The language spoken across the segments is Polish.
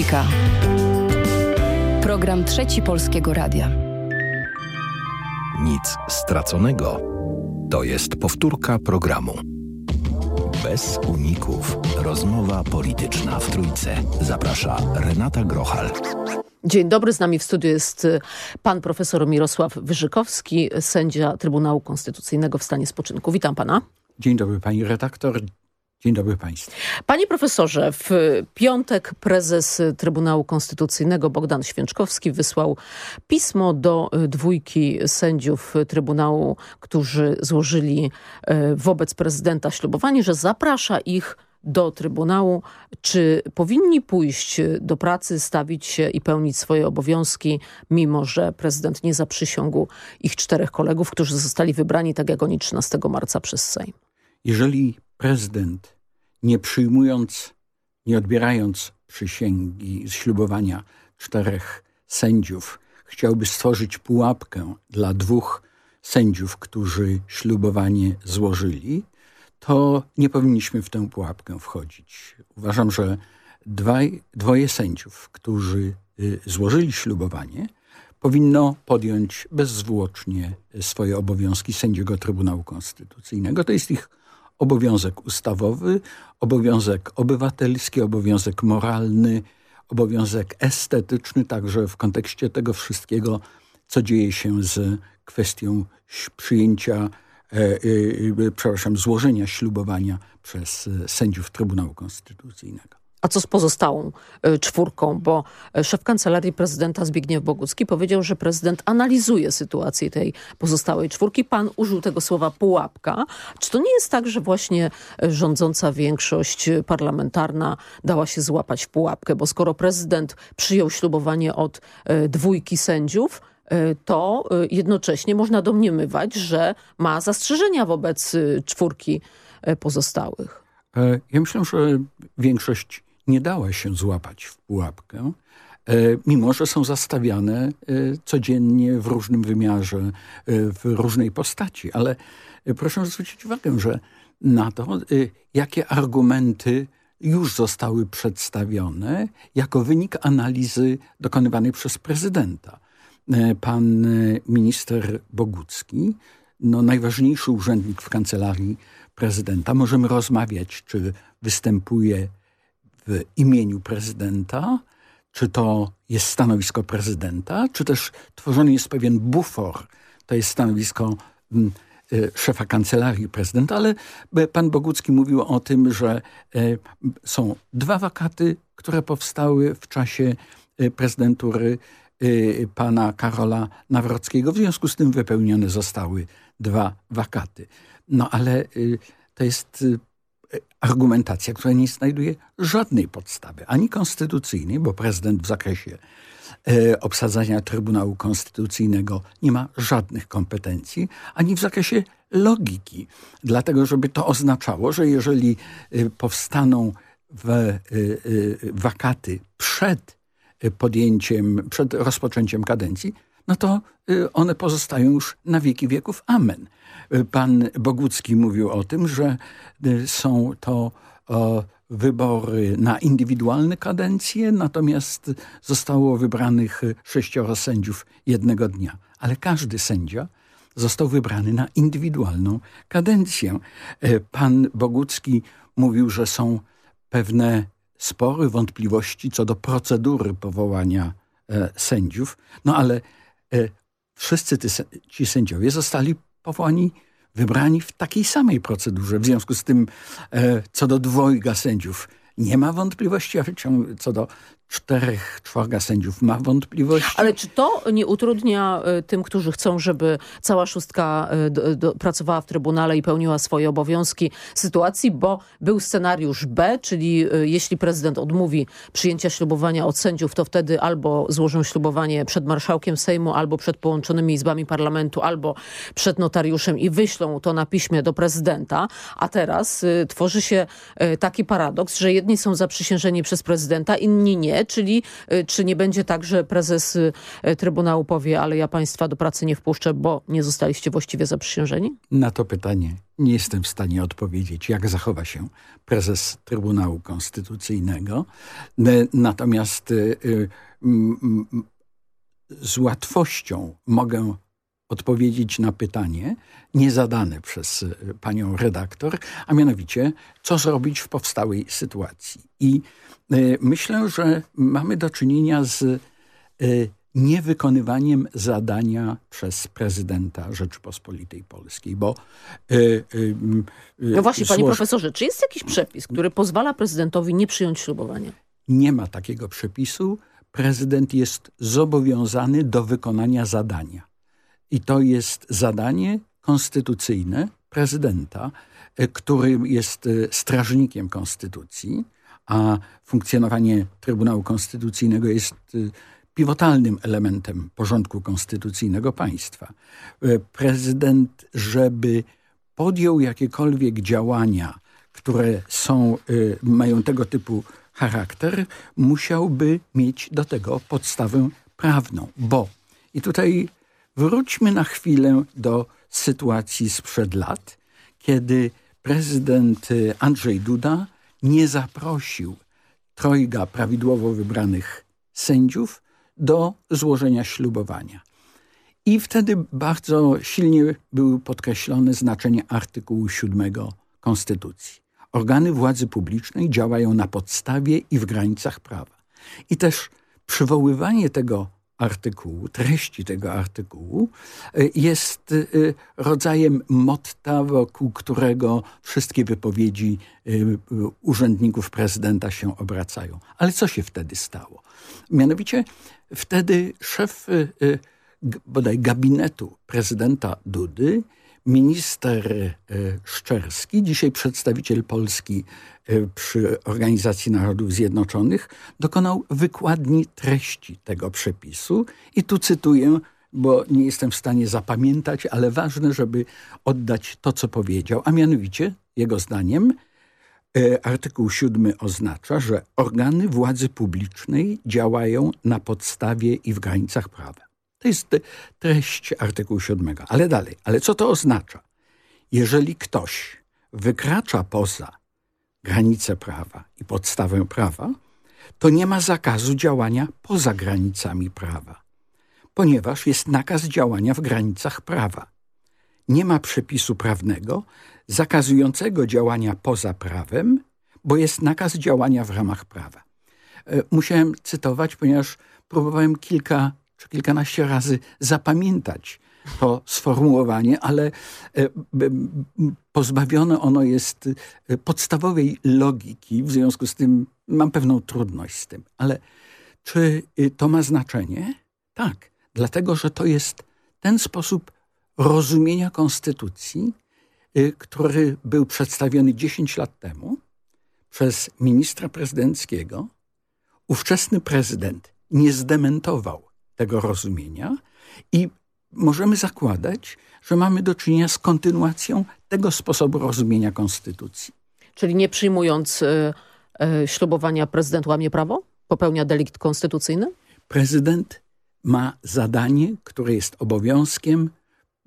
Trójka. Program Trzeci Polskiego Radia. Nic straconego. To jest powtórka programu. Bez uników. Rozmowa polityczna w Trójce. Zaprasza Renata Grochal. Dzień dobry, z nami w studiu jest y, pan profesor Mirosław Wyżykowski, sędzia Trybunału Konstytucyjnego w stanie spoczynku. Witam pana. Dzień dobry pani redaktor, Dzień dobry Państwu. Panie profesorze, w piątek prezes Trybunału Konstytucyjnego Bogdan Święczkowski wysłał pismo do dwójki sędziów Trybunału, którzy złożyli e, wobec prezydenta ślubowanie, że zaprasza ich do Trybunału, czy powinni pójść do pracy, stawić się i pełnić swoje obowiązki, mimo że prezydent nie zaprzysiągł ich czterech kolegów, którzy zostali wybrani, tak jak oni 13 marca przez Sejm. Jeżeli prezydent, nie przyjmując, nie odbierając przysięgi, ślubowania czterech sędziów, chciałby stworzyć pułapkę dla dwóch sędziów, którzy ślubowanie złożyli, to nie powinniśmy w tę pułapkę wchodzić. Uważam, że dwaj, dwoje sędziów, którzy y, złożyli ślubowanie, powinno podjąć bezzwłocznie swoje obowiązki sędziego Trybunału Konstytucyjnego. To jest ich obowiązek ustawowy, obowiązek obywatelski, obowiązek moralny, obowiązek estetyczny, także w kontekście tego wszystkiego, co dzieje się z kwestią przyjęcia, e, e, przepraszam, złożenia ślubowania przez sędziów Trybunału Konstytucyjnego. A co z pozostałą y, czwórką? Bo y, szef Kancelarii Prezydenta Zbigniew Bogucki powiedział, że prezydent analizuje sytuację tej pozostałej czwórki. Pan użył tego słowa pułapka. Czy to nie jest tak, że właśnie y, rządząca większość parlamentarna dała się złapać w pułapkę? Bo skoro prezydent przyjął ślubowanie od dwójki sędziów, to jednocześnie można domniemywać, że ma zastrzeżenia wobec czwórki pozostałych. E, ja myślę, że większość nie dała się złapać w pułapkę, e, mimo że są zastawiane e, codziennie w różnym wymiarze, e, w różnej postaci. Ale proszę zwrócić uwagę, że na to, jakie argumenty już zostały przedstawione jako wynik analizy dokonywanej przez prezydenta. Pan minister Bogucki, no najważniejszy urzędnik w kancelarii prezydenta, możemy rozmawiać, czy występuje w imieniu prezydenta, czy to jest stanowisko prezydenta, czy też tworzony jest pewien bufor, to jest stanowisko mm, y, szefa kancelarii prezydenta, ale pan Bogucki mówił o tym, że y, są dwa wakaty, które powstały w czasie y, prezydentury pana Karola Nawrockiego. W związku z tym wypełnione zostały dwa wakaty. No ale to jest argumentacja, która nie znajduje żadnej podstawy, ani konstytucyjnej, bo prezydent w zakresie e, obsadzania Trybunału Konstytucyjnego nie ma żadnych kompetencji, ani w zakresie logiki. Dlatego, żeby to oznaczało, że jeżeli e, powstaną w, e, wakaty przed podjęciem, przed rozpoczęciem kadencji, no to one pozostają już na wieki wieków. Amen. Pan Bogucki mówił o tym, że y, są to wybory na indywidualne kadencje, natomiast zostało wybranych sześcioro sędziów jednego dnia. Ale każdy sędzia został wybrany na indywidualną kadencję. Pan Bogucki mówił, że są pewne spory, wątpliwości co do procedury powołania e, sędziów, no ale e, wszyscy ci sędziowie zostali powołani, wybrani w takiej samej procedurze. W związku z tym e, co do dwojga sędziów nie ma wątpliwości, a co do czterech, czworga sędziów ma wątpliwości. Ale czy to nie utrudnia y, tym, którzy chcą, żeby cała szóstka y, do, do, pracowała w Trybunale i pełniła swoje obowiązki sytuacji, bo był scenariusz B, czyli y, jeśli prezydent odmówi przyjęcia ślubowania od sędziów, to wtedy albo złożą ślubowanie przed marszałkiem Sejmu, albo przed połączonymi izbami parlamentu, albo przed notariuszem i wyślą to na piśmie do prezydenta, a teraz y, tworzy się y, taki paradoks, że jedni są zaprzysiężeni przez prezydenta, inni nie czyli czy nie będzie tak, że prezes Trybunału powie, ale ja państwa do pracy nie wpuszczę, bo nie zostaliście właściwie zaprzysiężeni? Na to pytanie nie jestem w stanie odpowiedzieć, jak zachowa się prezes Trybunału Konstytucyjnego. Natomiast z łatwością mogę odpowiedzieć na pytanie niezadane przez e, panią redaktor, a mianowicie, co zrobić w powstałej sytuacji. I e, myślę, że mamy do czynienia z e, niewykonywaniem zadania przez prezydenta Rzeczypospolitej Polskiej, bo... no właśnie, panie profesorze, czy jest jakiś przepis, który pozwala prezydentowi nie przyjąć ślubowania? Nie ma takiego przepisu. Prezydent jest zobowiązany do wykonania zadania. I to jest zadanie konstytucyjne prezydenta, e, który jest e, strażnikiem konstytucji, a funkcjonowanie Trybunału Konstytucyjnego jest e, pivotalnym elementem porządku konstytucyjnego państwa. Prezydent, żeby podjął jakiekolwiek działania, które są, mają tego typu charakter, musiałby mieć do tego podstawę prawną, bo i tutaj Wróćmy na chwilę do sytuacji sprzed lat, kiedy prezydent y, Andrzej Duda nie zaprosił trojga prawidłowo wybranych sędziów do złożenia ślubowania. I wtedy bardzo silnie było podkreślone znaczenie artykułu 7 Konstytucji. Organy władzy publicznej działają na podstawie i w granicach prawa. I też przywoływanie tego artykułu, treści tego artykułu e, jest e, rodzajem motta, wokół którego wszystkie wypowiedzi urzędników prezydenta się obracają. Ale co się wtedy stało? Mianowicie wtedy szef bodaj gabinetu prezydenta Dudy minister e, Szczerski, dzisiaj przedstawiciel Polski e, przy Organizacji Narodów Zjednoczonych, dokonał wykładni treści tego przepisu. I tu cytuję, bo nie jestem w stanie zapamiętać, ale ważne, żeby oddać to, co powiedział. A mianowicie, jego zdaniem, e, artykuł 7 oznacza, że organy władzy publicznej działają na podstawie i w granicach prawa. To jest treść artykułu 7. Ale dalej, ale co to oznacza? Jeżeli ktoś wykracza poza granice prawa i podstawę prawa, to nie ma zakazu działania poza granicami prawa, ponieważ jest nakaz działania w granicach prawa. Nie ma przepisu prawnego zakazującego działania poza prawem, bo jest nakaz działania w ramach prawa. E, musiałem cytować, ponieważ próbowałem kilka czy kilkanaście razy zapamiętać to sformułowanie, ale e, pozbawione ono jest e, podstawowej logiki, w związku z tym mam pewną trudność z tym. Ale czy y, to ma znaczenie? Tak, dlatego że to jest ten sposób rozumienia konstytucji, y, który był przedstawiony 10 lat temu przez ministra prezydenckiego. Ówczesny prezydent nie zdementował tego rozumienia i możemy zakładać, że mamy do czynienia z kontynuacją tego sposobu rozumienia konstytucji. Czyli nie przyjmując y, y, ślubowania prezydent łamie prawo? Popełnia delikt konstytucyjny? Prezydent ma zadanie, które jest obowiązkiem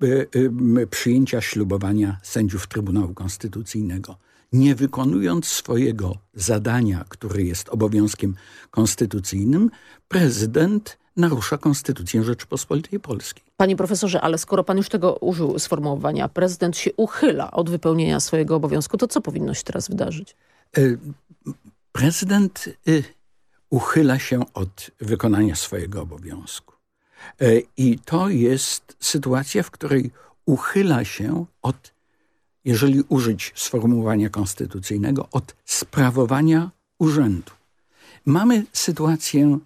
y, przyjęcia ślubowania sędziów Trybunału Konstytucyjnego. Nie wykonując swojego zadania, który jest obowiązkiem konstytucyjnym, prezydent narusza Konstytucję Rzeczypospolitej Polskiej. Panie profesorze, ale skoro pan już tego użył sformułowania, prezydent się uchyla od wypełnienia swojego obowiązku, to co powinno się teraz wydarzyć? E, prezydent e, uchyla się od wykonania swojego obowiązku. E, I to jest sytuacja, w której uchyla się od, jeżeli użyć sformułowania konstytucyjnego, od sprawowania urzędu. Mamy sytuację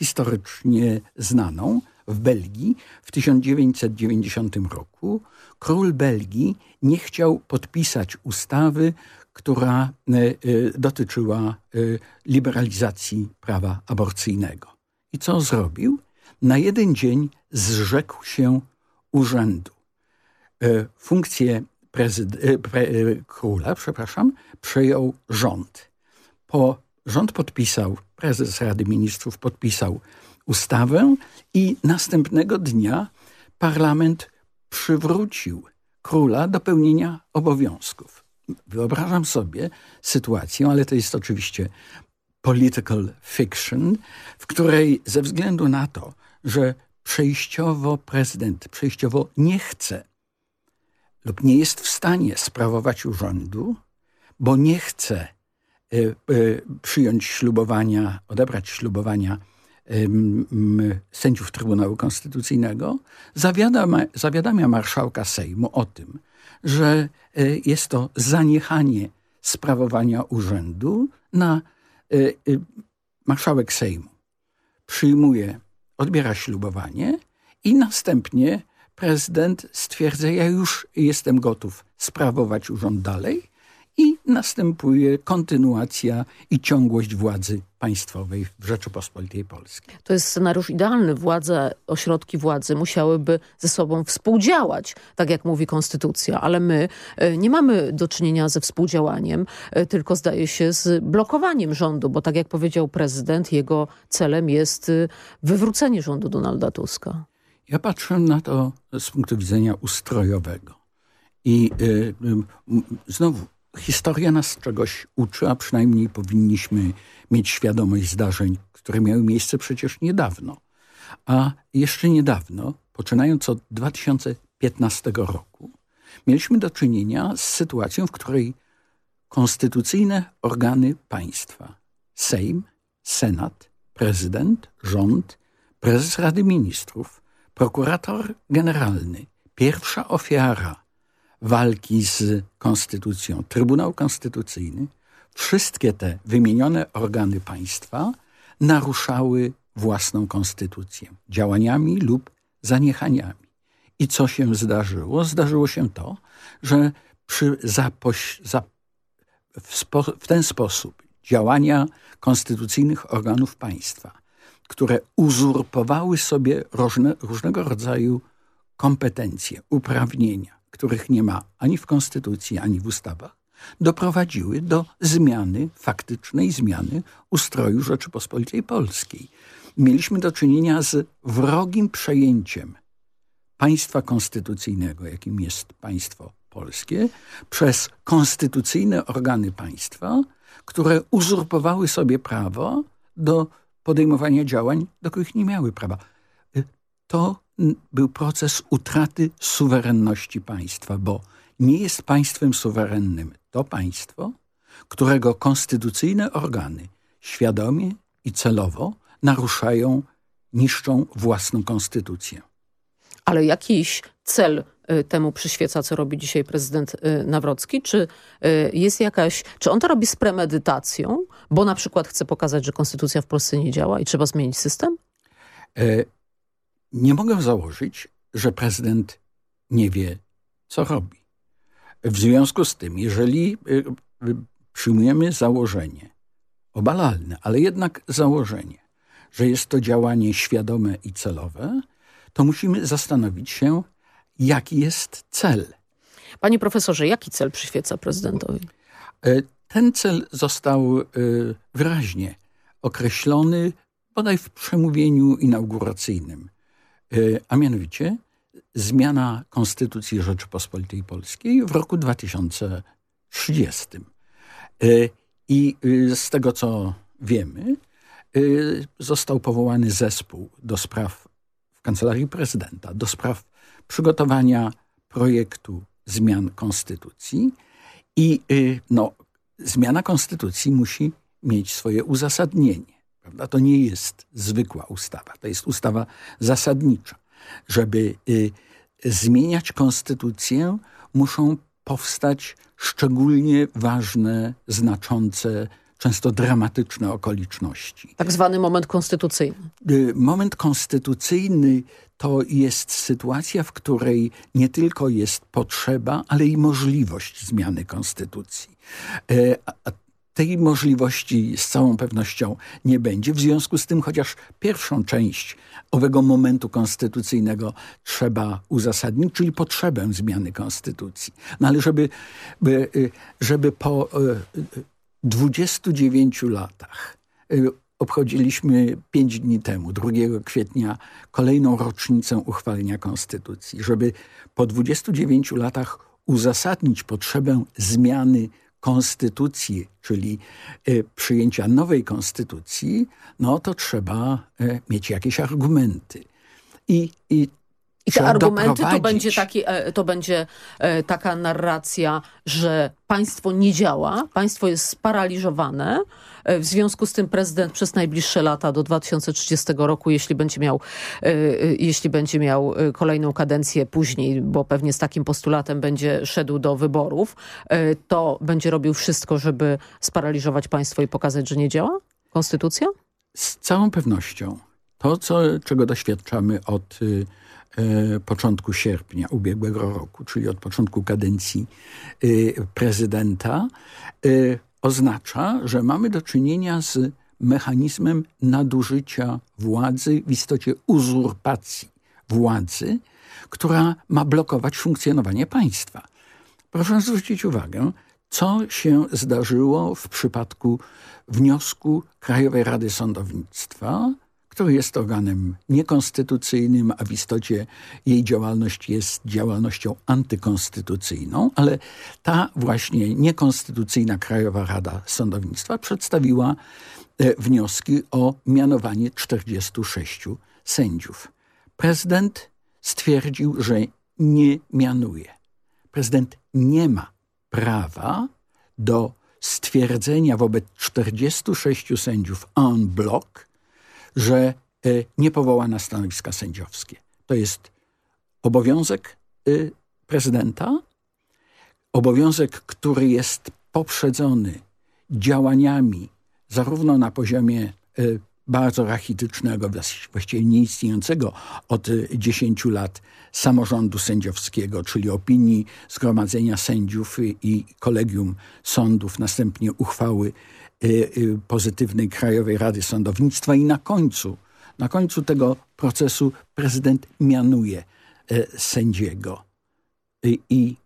historycznie znaną w Belgii w 1990 roku. Król Belgii nie chciał podpisać ustawy, która e, e, dotyczyła e, liberalizacji prawa aborcyjnego. I co zrobił? Na jeden dzień zrzekł się urzędu. Funkcję pre, króla, przepraszam, przejął rząd. Po rząd podpisał, prezes Rady Ministrów podpisał ustawę i następnego dnia parlament przywrócił króla do pełnienia obowiązków. Wyobrażam sobie sytuację, ale to jest oczywiście political fiction, w której ze względu na to, że przejściowo prezydent przejściowo nie chce lub nie jest w stanie sprawować urzędu, bo nie chce przyjąć ślubowania, odebrać ślubowania sędziów Trybunału Konstytucyjnego, zawiadamia, zawiadamia marszałka Sejmu o tym, że y, jest to zaniechanie sprawowania urzędu na marszałek Sejmu. Przyjmuje, odbiera ślubowanie i następnie prezydent stwierdza, ja już jestem gotów sprawować urząd dalej i następuje kontynuacja i ciągłość władzy państwowej w Rzeczypospolitej Polskiej. To jest scenariusz idealny. Władze, ośrodki władzy musiałyby ze sobą współdziałać, tak jak mówi konstytucja, ale my e, nie mamy do czynienia ze współdziałaniem, e, tylko zdaje się z blokowaniem rządu, bo tak jak powiedział prezydent, jego celem jest e, wywrócenie rządu Donalda Tuska. Ja patrzę na to z punktu widzenia ustrojowego. I y, y, znowu, historia nas czegoś uczy, a przynajmniej powinniśmy mieć świadomość zdarzeń, które miały miejsce przecież niedawno. A jeszcze niedawno, poczynając od 2015 roku, mieliśmy do czynienia z sytuacją, w której konstytucyjne organy państwa, Sejm, Senat, prezydent, rząd, prezes Rady Ministrów, Prokurator generalny, pierwsza ofiara walki z konstytucją, Trybunał Konstytucyjny, wszystkie te wymienione organy państwa naruszały własną konstytucję działaniami lub zaniechaniami. I co się zdarzyło? Zdarzyło się to, że przy zapoś, za, w, spo, w ten sposób działania konstytucyjnych organów państwa które uzurpowały sobie różne, różnego rodzaju kompetencje, uprawnienia, których nie ma ani w konstytucji, ani w ustawach, doprowadziły do zmiany, faktycznej zmiany ustroju Rzeczypospolitej Polskiej. Mieliśmy do czynienia z wrogim przejęciem państwa konstytucyjnego, jakim jest państwo polskie, przez konstytucyjne organy państwa, które uzurpowały sobie prawo do podejmowania działań, do których nie miały prawa. To był proces utraty suwerenności państwa, bo nie jest państwem suwerennym to państwo, którego konstytucyjne organy świadomie i celowo naruszają, niszczą własną konstytucję. Ale jakiś cel y, temu przyświeca, co robi dzisiaj prezydent y, Nawrocki? Czy y, jest jakaś, czy on to robi z premedytacją, bo na przykład chce pokazać, że konstytucja w Polsce nie działa i trzeba zmienić system? Nie mogę założyć, że prezydent nie wie, co robi. W związku z tym, jeżeli przyjmujemy założenie, obalalne, ale jednak założenie, że jest to działanie świadome i celowe, to musimy zastanowić się, jaki jest cel. Panie profesorze, jaki cel przyświeca prezydentowi? E, ten cel został e, wyraźnie określony bodaj w przemówieniu inauguracyjnym, a mianowicie zmiana Konstytucji Rzeczypospolitej Polskiej w roku 2030. I z tego, co wiemy, został powołany zespół do spraw w Kancelarii Prezydenta do spraw przygotowania projektu zmian konstytucji i y, no, zmiana konstytucji musi mieć swoje uzasadnienie. Prawda? To nie jest zwykła ustawa, to jest ustawa zasadnicza. Żeby y, zmieniać konstytucję, muszą powstać szczególnie ważne, znaczące często dramatyczne okoliczności. Tak zwany moment konstytucyjny. Y, moment konstytucyjny to jest sytuacja, w której nie tylko jest potrzeba, ale i możliwość zmiany konstytucji. Y, tej możliwości z całą pewnością nie będzie. W związku z tym, chociaż pierwszą część owego momentu konstytucyjnego trzeba uzasadnić, czyli potrzebę zmiany konstytucji. No ale żeby, y, żeby po 29 latach obchodziliśmy pięć dni temu, 2 kwietnia, kolejną rocznicę uchwalenia Konstytucji. Żeby po 29 latach uzasadnić potrzebę zmiany konstytucji, czyli y, przyjęcia nowej konstytucji, no to trzeba y, mieć jakieś argumenty. I, i i te argumenty to będzie, taki, e, to będzie e, taka narracja, że państwo nie działa, państwo jest sparaliżowane. E, w związku z tym prezydent przez najbliższe lata do 2030 roku, jeśli będzie miał, jeśli będzie miał kolejną kadencję później, bo pewnie z takim postulatem będzie szedł do wyborów, to będzie robił wszystko, żeby sparaliżować państwo i pokazać, że nie działa konstytucja? Z całą pewnością. To, co, czego doświadczamy od E, początku sierpnia ubiegłego roku, czyli od początku kadencji e, prezydenta, e, oznacza, że mamy do czynienia z mechanizmem nadużycia władzy, w istocie uzurpacji władzy, która ma blokować funkcjonowanie państwa. Proszę zwrócić uwagę, co się zdarzyło w przypadku wniosku Krajowej Rady Sądownictwa który jest organem niekonstytucyjnym, a w istocie jej działalność jest działalnością antykonstytucyjną, ale ta właśnie niekonstytucyjna Krajowa Rada Sądownictwa przedstawiła e, wnioski o mianowanie 46 sędziów. Prezydent stwierdził, że nie mianuje. Prezydent nie ma prawa do stwierdzenia wobec 46 sędziów en bloc, że e, nie powoła na stanowiska sędziowskie. To jest obowiązek e, prezydenta, obowiązek, który jest poprzedzony działaniami zarówno na poziomie e, bardzo rachitycznego, właściwie nieistniejącego od 10 lat samorządu sędziowskiego, czyli opinii Zgromadzenia Sędziów i Kolegium Sądów, następnie uchwały Y, y, pozytywnej Krajowej Rady Sądownictwa i na końcu, na końcu tego procesu prezydent mianuje e, sędziego. I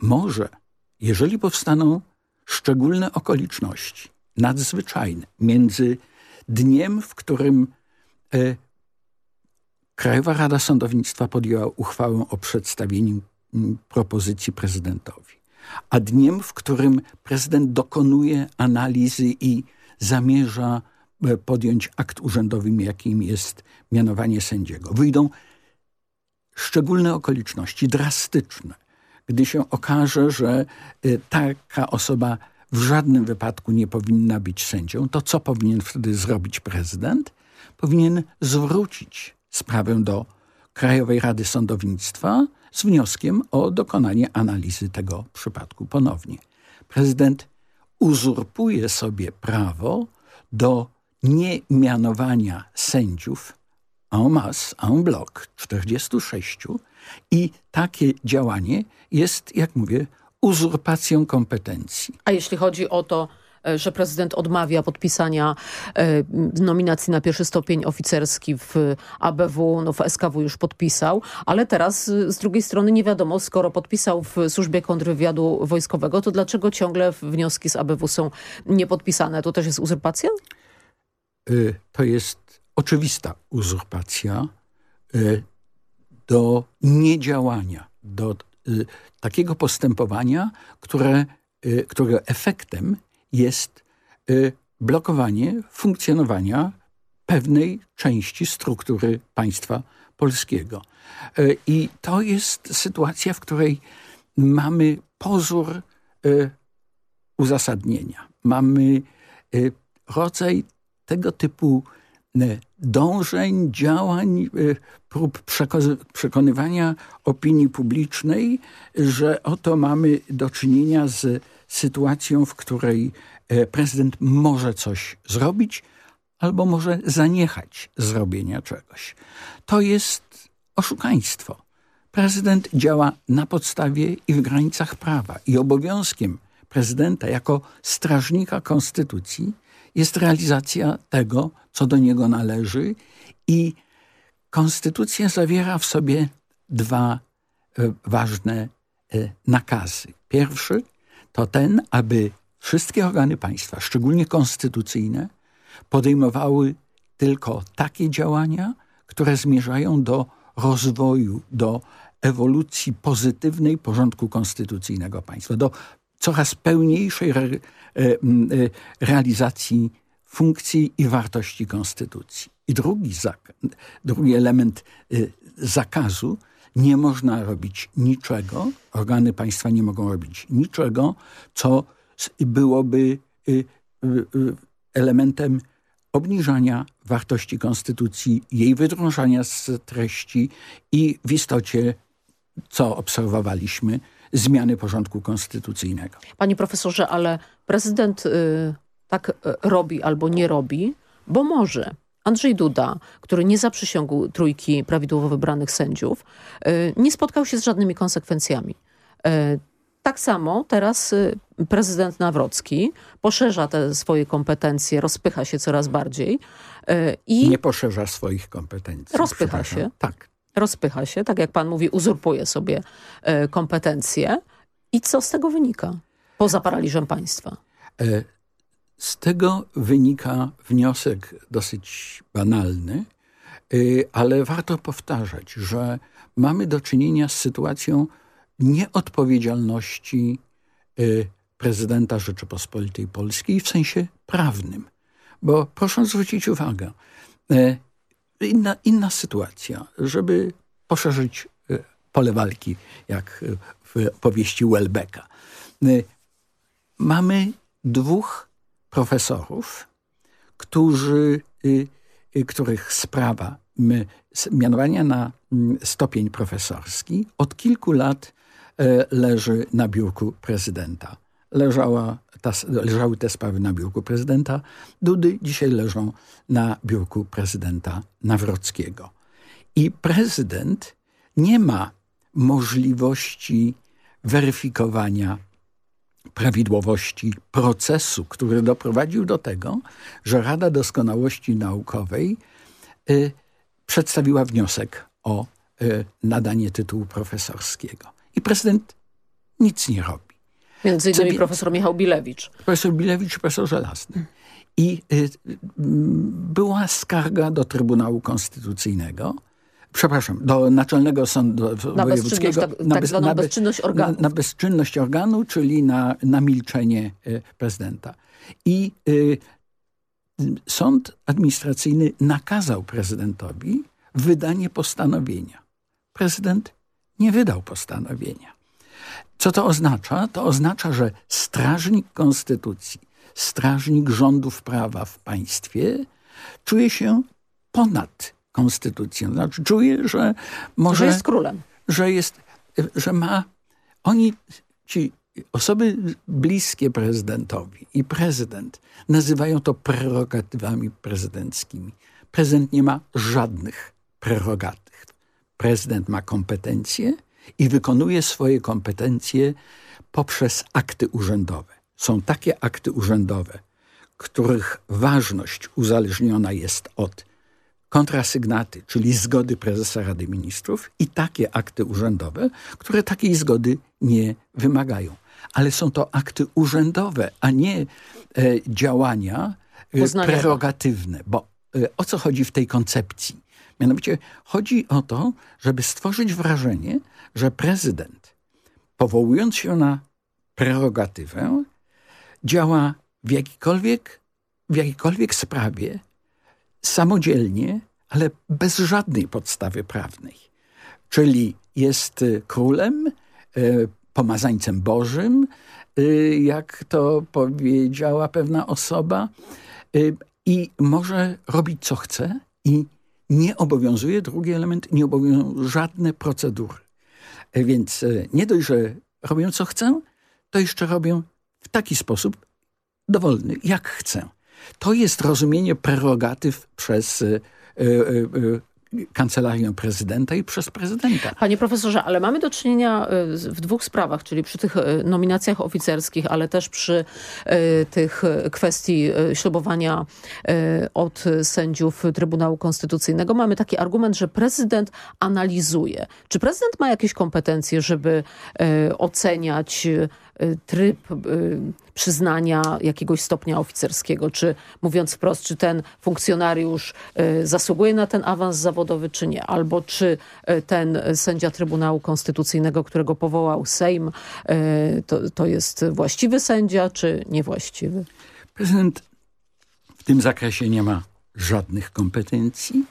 może, jeżeli powstaną szczególne okoliczności, nadzwyczajne, między dniem, w którym e, Krajowa Rada Sądownictwa podjęła uchwałę o przedstawieniu propozycji prezydentowi, a dniem, w którym prezydent dokonuje analizy i zamierza e, podjąć akt urzędowym, jakim jest mianowanie sędziego. Wyjdą szczególne okoliczności, drastyczne, gdy się okaże, że e, taka osoba w żadnym wypadku nie powinna być sędzią, to co powinien wtedy zrobić prezydent? Powinien zwrócić sprawę do Krajowej Rady Sądownictwa, z wnioskiem o dokonanie analizy tego przypadku ponownie. Prezydent uzurpuje sobie prawo do niemianowania sędziów en masse, en bloc, 46 i takie działanie jest, jak mówię, uzurpacją kompetencji. A jeśli chodzi o to, E, że prezydent odmawia podpisania e, nominacji na pierwszy stopień oficerski w ABW, no w SKW już podpisał, ale teraz z drugiej strony nie wiadomo, skoro podpisał w służbie kontrwywiadu wojskowego, to dlaczego ciągle wnioski z ABW są niepodpisane? To też jest uzurpacja? To jest oczywista uzurpacja do niedziałania, do takiego postępowania, które, którego efektem jest y, blokowanie funkcjonowania pewnej części struktury państwa polskiego. Y, I to jest sytuacja, w której mamy pozór y, uzasadnienia. Mamy rodzaj tego typu dążeń, działań, prób przekonywania opinii publicznej, że oto mamy do czynienia z sytuacją, w której e, prezydent może coś zrobić albo może zaniechać zrobienia czegoś. To jest oszukaństwo. Prezydent działa na podstawie i w granicach prawa i obowiązkiem prezydenta jako strażnika konstytucji jest realizacja tego, co do niego należy i konstytucja zawiera w sobie dwa e, ważne e, nakazy. Pierwszy to ten, aby wszystkie organy państwa, szczególnie konstytucyjne, podejmowały tylko takie działania, które zmierzają do rozwoju, do ewolucji pozytywnej porządku konstytucyjnego państwa, do coraz pełniejszej re, e, e, realizacji funkcji i wartości konstytucji. I drugi, drugi element e, zakazu, nie można robić niczego, organy państwa nie mogą robić niczego, co byłoby elementem obniżania wartości konstytucji, jej wydrążania z treści i w istocie, co obserwowaliśmy, zmiany porządku konstytucyjnego. Panie profesorze, ale prezydent y, tak y, robi albo nie robi, bo może. Andrzej Duda, który nie zaprzysiągł trójki prawidłowo wybranych sędziów, y, nie spotkał się z żadnymi konsekwencjami. Y, tak samo teraz y, prezydent Nawrocki poszerza te swoje kompetencje, rozpycha się coraz bardziej. I nie poszerza swoich kompetencji. Rozpycha się. Tak. Rozpycha się, tak jak pan mówi, uzurpuje sobie kompetencje. I co z tego wynika? Poza paraliżem państwa. E, z tego wynika wniosek dosyć banalny, y, ale warto powtarzać, że mamy do czynienia z sytuacją nieodpowiedzialności prezydenta Rzeczypospolitej Polskiej w sensie prawnym. Bo proszę zwrócić uwagę, inna, inna sytuacja, żeby poszerzyć pole walki, jak w powieści Welbecka. Mamy dwóch profesorów, którzy, których sprawa mianowania na stopień profesorski od kilku lat e, leży na biurku prezydenta. Leżała ta, leżały te sprawy na biurku prezydenta Dudy, dzisiaj leżą na biurku prezydenta Nawrockiego. I prezydent nie ma możliwości weryfikowania prawidłowości procesu, który doprowadził do tego, że Rada Doskonałości Naukowej y, przedstawiła wniosek o y, nadanie tytułu profesorskiego. I prezydent nic nie robi. Między innymi profesor Michał Bilewicz. Profesor Bilewicz, profesor Żelazny. I y, była skarga do Trybunału Konstytucyjnego, przepraszam, do Naczelnego Sądu na Wojewódzkiego. Tak, na, bez, na, bezczynność organu. Na, na, bezczynność organu, czyli na, na milczenie y, prezydenta. I y, sąd administracyjny nakazał prezydentowi wydanie postanowienia. Prezydent nie wydał postanowienia. Co to oznacza? To oznacza, że strażnik konstytucji, strażnik rządów prawa w państwie czuje się ponad konstytucją. Znaczy czuje, że może... Że jest królem. Że jest, że ma... Oni, ci osoby bliskie prezydentowi i prezydent nazywają to prerogatywami prezydenckimi. Prezydent nie ma żadnych prerogatyw. Prezydent ma kompetencje i wykonuje swoje kompetencje poprzez akty urzędowe. Są takie akty urzędowe, których ważność uzależniona jest od kontrasygnaty, czyli zgody prezesa Rady Ministrów i takie akty urzędowe, które takiej zgody nie wymagają. Ale są to akty urzędowe, a nie e, działania e, prerogatywne. Bo o co chodzi w tej koncepcji? Mianowicie chodzi o to, żeby stworzyć wrażenie, że prezydent, powołując się na prerogatywę, działa w jakikolwiek, w jakiejkolwiek sprawie samodzielnie, ale bez żadnej podstawy prawnej. Czyli jest y, królem, y, pomazańcem Bożym, y, jak to powiedziała pewna osoba, i może robić co chce i nie obowiązuje, drugi element, nie obowiązują żadne procedury. Więc nie dość, że robią co chcę, to jeszcze robią w taki sposób dowolny, jak chcę. To jest rozumienie prerogatyw przez y, kancelarię prezydenta i przez prezydenta. Panie profesorze, ale mamy do czynienia w dwóch sprawach, czyli przy tych nominacjach oficerskich, ale też przy tych kwestii ślubowania od sędziów Trybunału Konstytucyjnego. Mamy taki argument, że prezydent analizuje. Czy prezydent ma jakieś kompetencje, żeby oceniać tryb przyznania jakiegoś stopnia oficerskiego? Czy mówiąc wprost, czy ten funkcjonariusz y, zasługuje na ten awans zawodowy, czy nie? Albo czy y, ten sędzia Trybunału Konstytucyjnego, którego powołał Sejm, y, to, to jest właściwy sędzia, czy niewłaściwy? Prezydent w tym zakresie nie ma żadnych kompetencji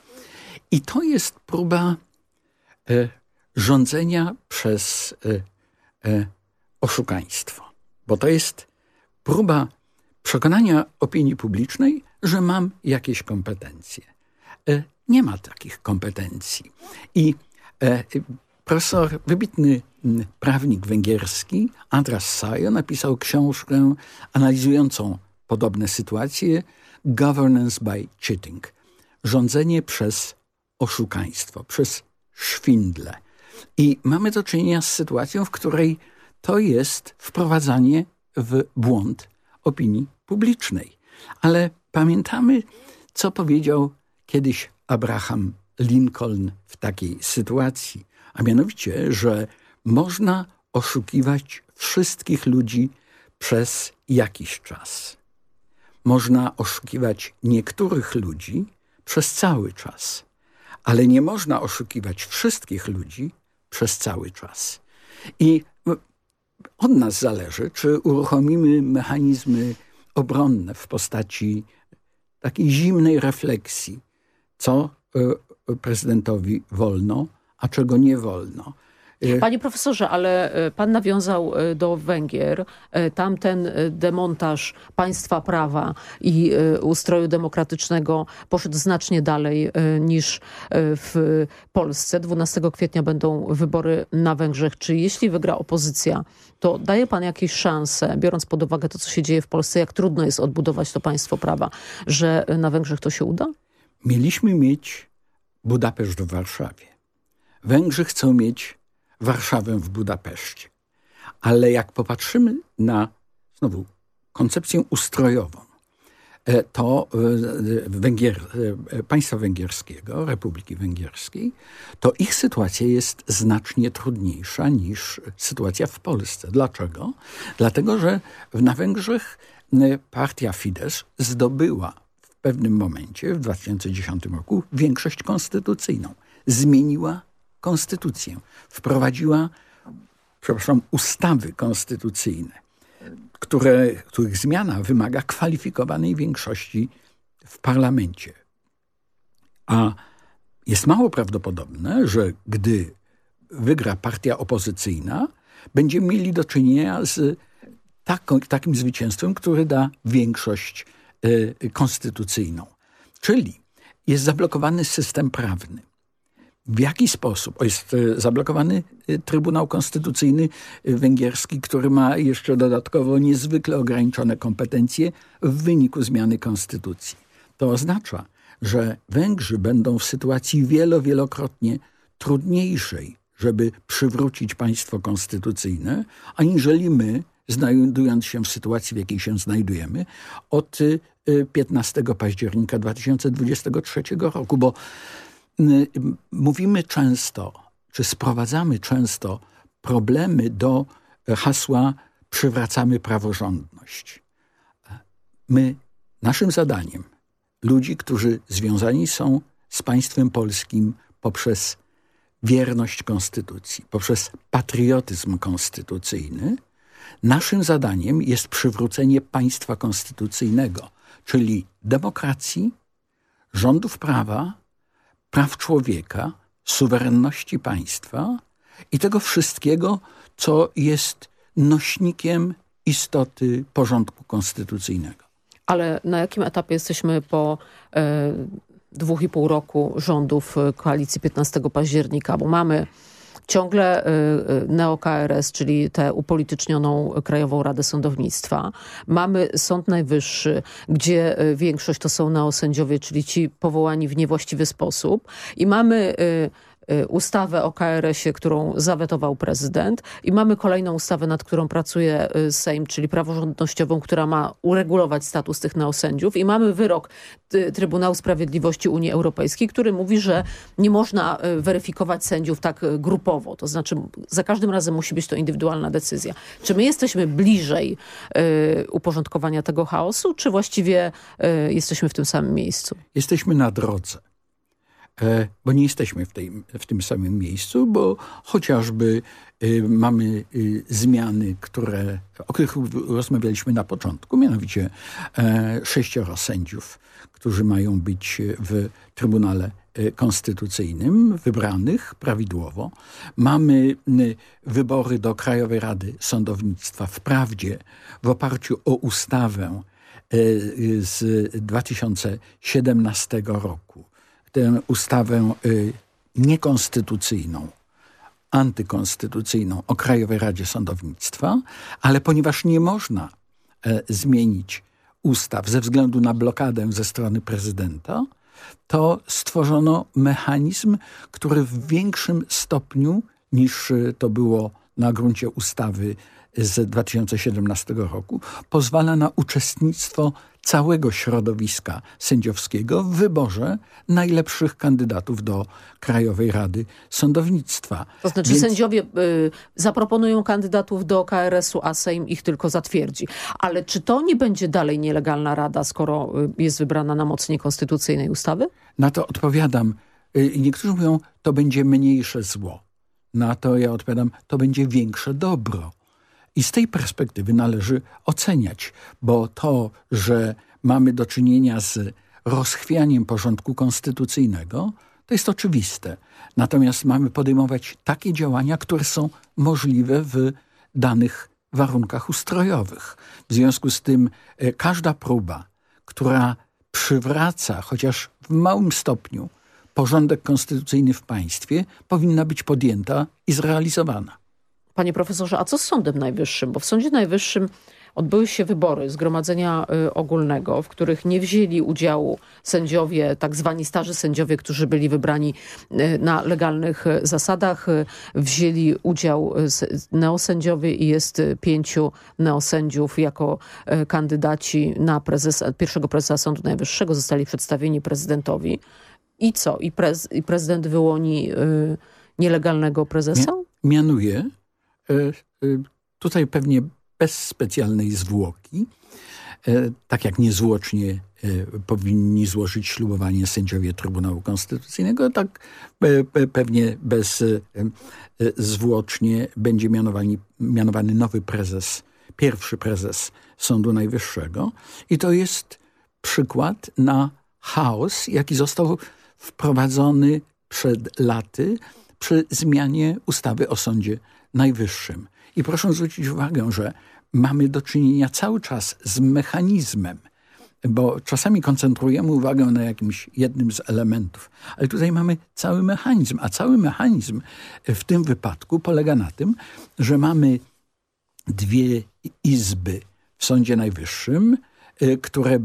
i to jest próba e, rządzenia przez e, e, oszukaństwo. Bo to jest próba przekonania opinii publicznej, że mam jakieś kompetencje. E, nie ma takich kompetencji. I e, profesor, wybitny prawnik węgierski, Andras Sajo, napisał książkę analizującą podobne sytuacje Governance by Cheating. Rządzenie przez oszukaństwo, przez szwindle. I mamy do czynienia z sytuacją, w której to jest wprowadzanie w błąd opinii publicznej. Ale pamiętamy, co powiedział kiedyś Abraham Lincoln w takiej sytuacji, a mianowicie, że można oszukiwać wszystkich ludzi przez jakiś czas. Można oszukiwać niektórych ludzi przez cały czas, ale nie można oszukiwać wszystkich ludzi przez cały czas. I od nas zależy, czy uruchomimy mechanizmy obronne w postaci takiej zimnej refleksji, co e, prezydentowi wolno, a czego nie wolno. E, Panie profesorze, ale e, pan nawiązał do Węgier. Tam ten demontaż państwa prawa i ustroju demokratycznego poszedł znacznie dalej niż w Polsce. 12 kwietnia będą wybory na Węgrzech. Czy jeśli wygra opozycja, to daje pan jakieś szanse, biorąc pod uwagę to, co się dzieje w Polsce, jak trudno jest odbudować to państwo prawa, że na Węgrzech to się uda? Mieliśmy mieć Budapeszt w Warszawie. Węgrzy chcą mieć Warszawę w Budapeszcie. Ale jak popatrzymy na znowu koncepcję ustrojową, E, to e, Węgier, e, państwa węgierskiego, Republiki Węgierskiej, to ich sytuacja jest znacznie trudniejsza niż sytuacja w Polsce. Dlaczego? Dlatego, że na Węgrzech partia Fidesz zdobyła w pewnym momencie, w 2010 roku, większość konstytucyjną. Zmieniła konstytucję. Wprowadziła, przepraszam, ustawy konstytucyjne które, których zmiana wymaga kwalifikowanej większości w parlamencie. A jest mało prawdopodobne, że gdy wygra partia opozycyjna, będziemy mieli do czynienia z taką, takim zwycięstwem, które da większość y, konstytucyjną. Czyli jest zablokowany system prawny w jaki sposób jest e, zablokowany e, Trybunał Konstytucyjny e, Węgierski, który ma jeszcze dodatkowo niezwykle ograniczone kompetencje w wyniku zmiany konstytucji. To oznacza, że Węgrzy będą w sytuacji wielo, wielokrotnie trudniejszej, żeby przywrócić państwo konstytucyjne, aniżeli my, znajdując się w sytuacji, w jakiej się znajdujemy, od 15 października 2023 roku, bo mówimy często, czy sprowadzamy często problemy do hasła przywracamy praworządność. My, naszym zadaniem, ludzi, którzy związani są z państwem polskim poprzez wierność konstytucji, poprzez patriotyzm konstytucyjny, naszym zadaniem jest przywrócenie państwa konstytucyjnego, czyli demokracji, rządów prawa, praw człowieka, suwerenności państwa i tego wszystkiego, co jest nośnikiem istoty porządku konstytucyjnego. Ale na jakim etapie jesteśmy po e, dwóch i pół roku rządów e, koalicji 15 października? Bo mamy ciągle y, y, neo-KRS, czyli tę upolitycznioną Krajową Radę Sądownictwa. Mamy Sąd Najwyższy, gdzie y, większość to są neosędziowie, czyli ci powołani w niewłaściwy sposób. I mamy ustawę o KRS-ie, którą zawetował prezydent i mamy kolejną ustawę, nad którą pracuje y, Sejm, czyli praworządnościową, która ma uregulować status tych neosędziów i mamy wyrok Trybunału Sprawiedliwości Unii Europejskiej, który mówi, że nie można weryfikować sędziów tak grupowo, to znaczy za każdym razem musi być to indywidualna decyzja. Czy my jesteśmy bliżej uporządkowania tego chaosu, czy właściwie jesteśmy w tym samym miejscu? Jesteśmy na drodze. E, bo nie jesteśmy w, tej, w tym samym miejscu, bo chociażby y, mamy y, zmiany, które, o których rozmawialiśmy na początku, mianowicie e, sześcioro sędziów, którzy mają być w Trybunale e, Konstytucyjnym, wybranych prawidłowo. Mamy wybory do Krajowej Rady Sądownictwa. Wprawdzie w oparciu o ustawę z 2017 roku tę ustawę y, niekonstytucyjną, antykonstytucyjną o Krajowej Radzie Sądownictwa, ale ponieważ nie można e, zmienić ustaw ze względu na blokadę ze strony prezydenta, to stworzono mechanizm, który w większym stopniu niż y, to było na gruncie ustawy z 2017 roku pozwala na uczestnictwo całego środowiska sędziowskiego w wyborze najlepszych kandydatów do Krajowej Rady Sądownictwa. To znaczy Więc... sędziowie y, zaproponują kandydatów do KRS-u, a Sejm ich tylko zatwierdzi. Ale czy to nie będzie dalej nielegalna rada, skoro y, jest wybrana na mocy niekonstytucyjnej ustawy? Na to odpowiadam. Y, niektórzy mówią, to będzie mniejsze zło. Na to ja odpowiadam, to będzie większe dobro. I z tej perspektywy należy oceniać, bo to, że mamy do czynienia z rozchwianiem porządku konstytucyjnego, to jest oczywiste. Natomiast mamy podejmować takie działania, które są możliwe w danych warunkach ustrojowych. W związku z tym e, każda próba, która przywraca chociaż w małym stopniu porządek konstytucyjny w państwie, powinna być podjęta i zrealizowana. Panie profesorze, a co z Sądem Najwyższym? Bo w Sądzie Najwyższym odbyły się wybory Zgromadzenia y, Ogólnego, w których nie wzięli udziału sędziowie, tak zwani starzy sędziowie, którzy byli wybrani y, na legalnych y, zasadach. Wzięli udział neosędziowie i jest pięciu neosędziów jako kandydaci na prezesa, pierwszego prezesa Sądu Najwyższego. Zostali przedstawieni prezydentowi. I co? I, prez, i prezydent wyłoni y, nielegalnego prezesa? Mianuje tutaj pewnie bez specjalnej zwłoki, e, tak jak niezwłocznie powinni złożyć ślubowanie sędziowie Trybunału Konstytucyjnego, tak pewnie bez zwłocznie będzie mianowani, mianowany nowy prezes, pierwszy prezes Sądu Najwyższego. I to jest przykład na chaos, jaki został wprowadzony przed laty przy zmianie ustawy o Sądzie Najwyższym. I proszę zwrócić uwagę, że mamy do czynienia cały czas z mechanizmem, bo czasami koncentrujemy uwagę na jakimś jednym z elementów, ale tutaj mamy cały mechanizm, a cały mechanizm w tym wypadku polega na tym, że mamy dwie izby w Sądzie Najwyższym, które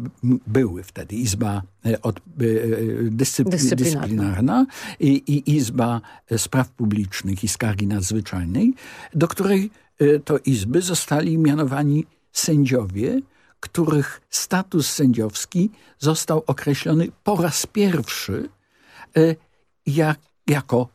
były wtedy. Izba y, od, y, dyscyplinarna, dyscyplinarna i, i, Izba Spraw Publicznych i Skargi Nadzwyczajnej, do której to izby zostali mianowani sędziowie, których status sędziowski został określony po raz pierwszy jak, jako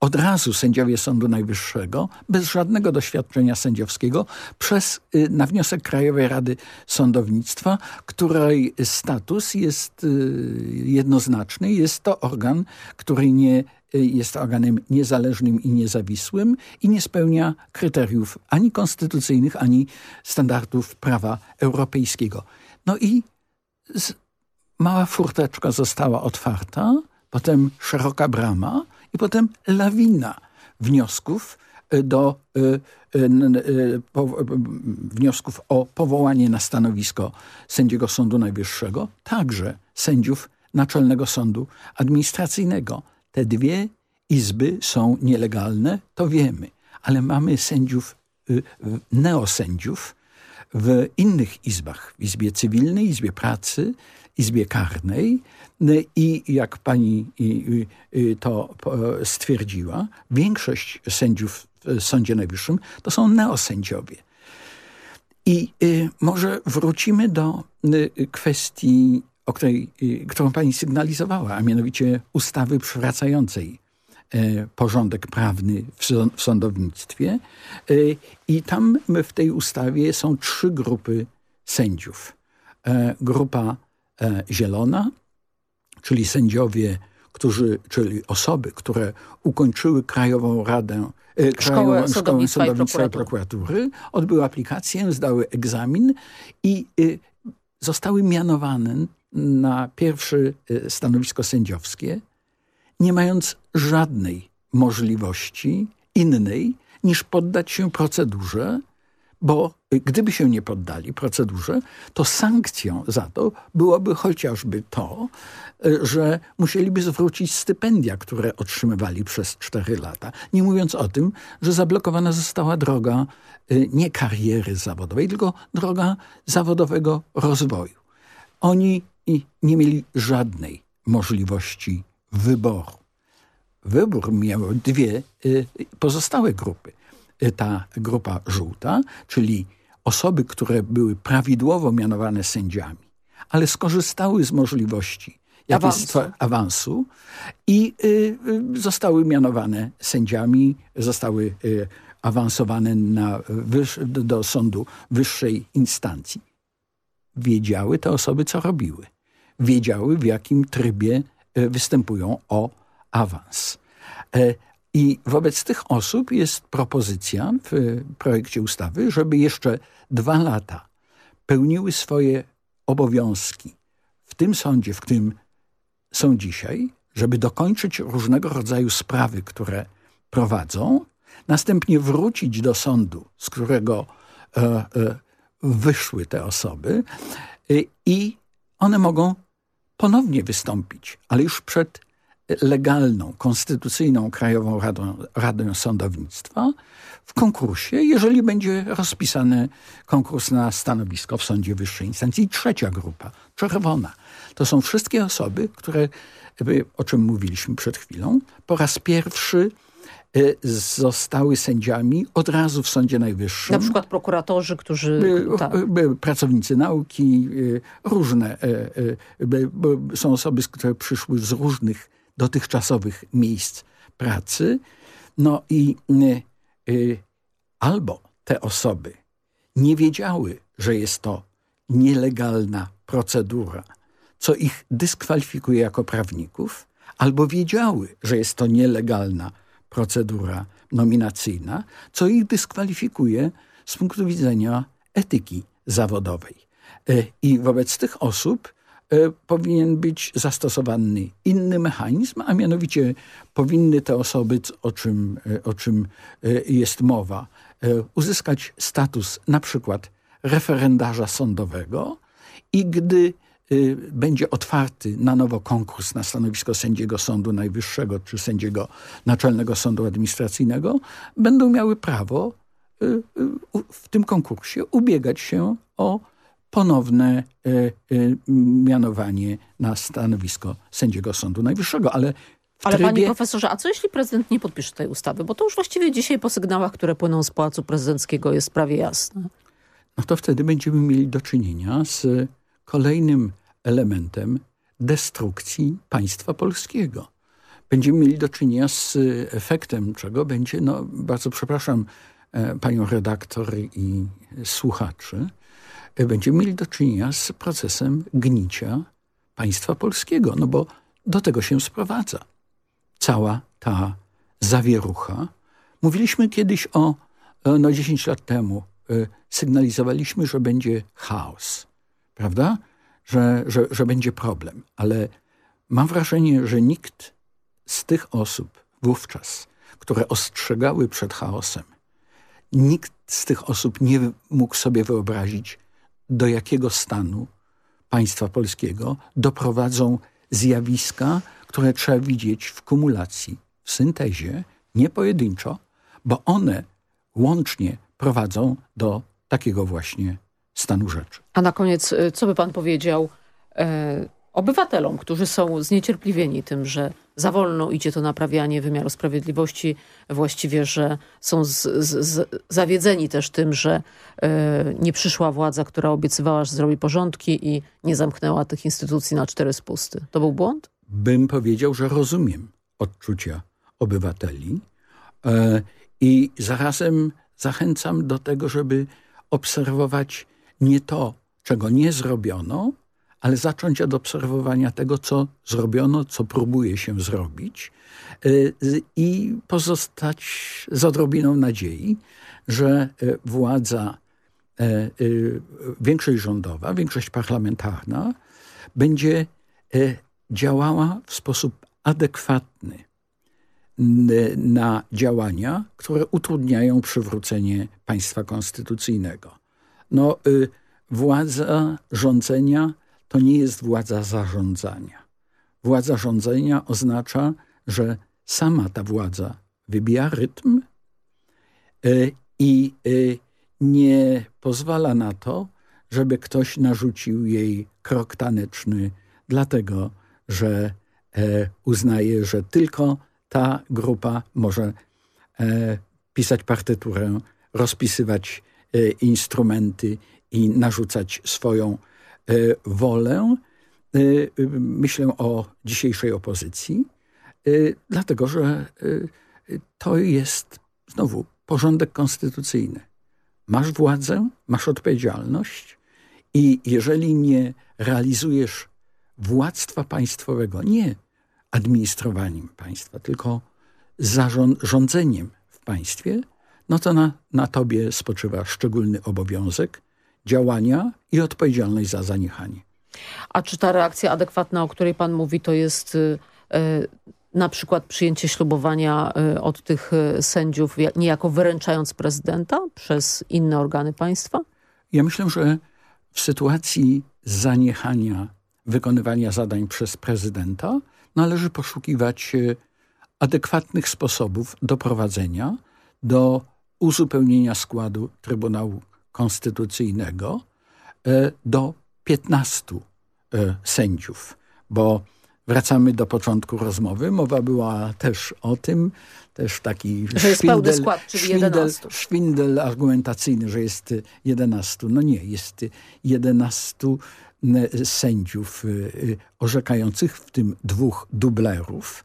od razu sędziowie Sądu Najwyższego, bez żadnego doświadczenia sędziowskiego, przez, y, na wniosek Krajowej Rady Sądownictwa, której status jest y, jednoznaczny. Jest to organ, który nie y, jest organem niezależnym i niezawisłym i nie spełnia kryteriów ani konstytucyjnych, ani standardów prawa europejskiego. No i mała furteczka została otwarta, potem szeroka brama, i potem lawina wniosków e, do e, e, wniosków o powołanie na stanowisko sędziego Sądu Najwyższego, także sędziów Naczelnego Sądu Administracyjnego. Te dwie izby są nielegalne, to wiemy, ale mamy sędziów, neosędziów, w innych izbach, w Izbie Cywilnej, Izbie Pracy, Izbie Karnej i jak pani to stwierdziła, większość sędziów w Sądzie Najwyższym to są neosędziowie. I y, może wrócimy do y, kwestii, o której, y, którą pani sygnalizowała, a mianowicie ustawy przywracającej e, porządek prawny w sądownictwie. E, I tam w tej ustawie są trzy grupy sędziów. E, grupa zielona, czyli sędziowie, którzy, czyli osoby, które ukończyły Krajową Radę E, Szkołę Sądownictwa, i, prokuratury. prokuratury. Odbyły aplikację, zdały egzamin i y, zostały mianowane na pierwsze y, stanowisko sędziowskie, nie mając żadnej możliwości innej niż poddać się procedurze, bo gdyby się nie poddali procedurze, to sankcją za to byłoby chociażby to, że musieliby zwrócić stypendia, które otrzymywali przez cztery lata. Nie mówiąc o tym, że zablokowana została droga y, nie kariery zawodowej, tylko droga zawodowego rozwoju. Oni nie mieli żadnej możliwości wyboru. Wybór miały dwie y, pozostałe grupy ta grupa żółta, czyli osoby, które były prawidłowo mianowane sędziami, ale skorzystały z możliwości awansu, awansu i y, y, zostały mianowane sędziami, zostały y, awansowane na do sądu wyższej instancji. Wiedziały te osoby, co robiły. Wiedziały, w jakim trybie y, występują o awans. I wobec tych osób jest propozycja w projekcie ustawy, żeby jeszcze dwa lata pełniły swoje obowiązki w tym sądzie, w którym są dzisiaj, żeby dokończyć różnego rodzaju sprawy, które prowadzą, następnie wrócić do sądu, z którego e, e, wyszły te osoby e, i one mogą ponownie wystąpić, ale już przed legalną, konstytucyjną Krajową Radą, Radę Sądownictwa w konkursie, jeżeli będzie rozpisany konkurs na stanowisko w Sądzie Wyższej Instancji. I trzecia grupa, czerwona. To są wszystkie osoby, które, o czym mówiliśmy przed chwilą, po raz pierwszy e, zostały sędziami od razu w Sądzie Najwyższym. Na przykład prokuratorzy, którzy... By, tak. pracownicy nauki, e, różne. By, są osoby, które przyszły z różnych dotychczasowych miejsc pracy. No i y, y, albo te osoby nie wiedziały, że jest to nielegalna procedura, co ich dyskwalifikuje jako prawników, albo wiedziały, że jest to nielegalna procedura nominacyjna, co ich dyskwalifikuje z punktu widzenia etyki zawodowej. Y, I wobec tych osób powinien być zastosowany inny mechanizm, a mianowicie powinny te osoby, o czym, e, o czym e, jest mowa, uzyskać status na przykład referendarza sądowego i gdy będzie otwarty na nowo konkurs na stanowisko sędziego Sądu Najwyższego czy sędziego Naczelnego Sądu Administracyjnego, będą miały prawo w tym konkursie ubiegać się o ponowne e, e, mianowanie na stanowisko sędziego Sądu Najwyższego, ale ale trybie... panie profesorze, a co jeśli prezydent nie podpisze tej ustawy? Bo to już właściwie dzisiaj po sygnałach, które płyną z Pałacu Prezydenckiego jest prawie jasne. No to wtedy będziemy mieli do czynienia z kolejnym elementem destrukcji państwa polskiego. Będziemy mieli do czynienia z efektem, czego będzie, no bardzo przepraszam e, panią redaktor i słuchaczy, będziemy mieli do czynienia z procesem gnicia państwa polskiego, no bo do tego się sprowadza cała ta zawierucha. Mówiliśmy kiedyś o, e, no 10 lat temu, e, sygnalizowaliśmy, że będzie chaos, prawda? Że, że, że będzie problem, ale mam wrażenie, że nikt z tych osób wówczas, które ostrzegały przed chaosem, nikt z tych osób nie mógł sobie wyobrazić, do jakiego stanu państwa polskiego doprowadzą zjawiska, które trzeba widzieć w kumulacji, w syntezie, nie pojedynczo, bo one łącznie prowadzą do takiego właśnie stanu rzeczy. A na koniec, y, co by pan powiedział e, obywatelom, którzy są zniecierpliwieni tym, że za wolno idzie to naprawianie wymiaru sprawiedliwości, właściwie, że są z, z, z, zawiedzeni też tym, że e, nie przyszła władza, która obiecywała, że zrobi porządki i nie zamknęła tych instytucji na cztery spusty. To był błąd? Bym powiedział, że rozumiem odczucia obywateli e, i zarazem zachęcam do tego, żeby obserwować nie to, czego nie zrobiono, ale zacząć od obserwowania tego, co zrobiono, co próbuje się zrobić y, i pozostać z odrobiną nadziei, że y, władza, y, większość rządowa, większość parlamentarna będzie działała w sposób adekwatny na działania, które utrudniają przywrócenie państwa konstytucyjnego. No, władza rządzenia to nie jest władza zarządzania. Władza rządzenia oznacza, że sama ta władza wybija rytm e, i e, nie pozwala na to, żeby ktoś narzucił jej krok taneczny, dlatego że e, uznaje, że tylko ta grupa może pisać partyturę, rozpisywać instrumenty i narzucać swoją E, wolę, e, myślę o dzisiejszej opozycji, e, dlatego że to jest znowu porządek konstytucyjny. Masz władzę, masz odpowiedzialność i jeżeli nie realizujesz władztwa państwowego, nie administrowaniem państwa, tylko zarządzeniem w państwie, no to na, na tobie spoczywa szczególny obowiązek działania i odpowiedzialność za zaniechanie. A czy ta reakcja adekwatna, o której pan mówi, to jest y, y, na przykład przyjęcie ślubowania y, od tych sędziów, niejako wyręczając prezydenta przez inne organy państwa? Ja myślę, że w sytuacji zaniechania wykonywania zadań przez prezydenta należy poszukiwać adekwatnych sposobów doprowadzenia do uzupełnienia składu Trybunału Konstytucyjnego e, do 15 e, sędziów, bo wracamy do początku rozmowy. Mowa była też o tym, też taki że jest szwindel, skład, czyli szwindel, 11. szwindel argumentacyjny, że jest 11. No nie, jest 11 sędziów e, orzekających, w tym dwóch dublerów,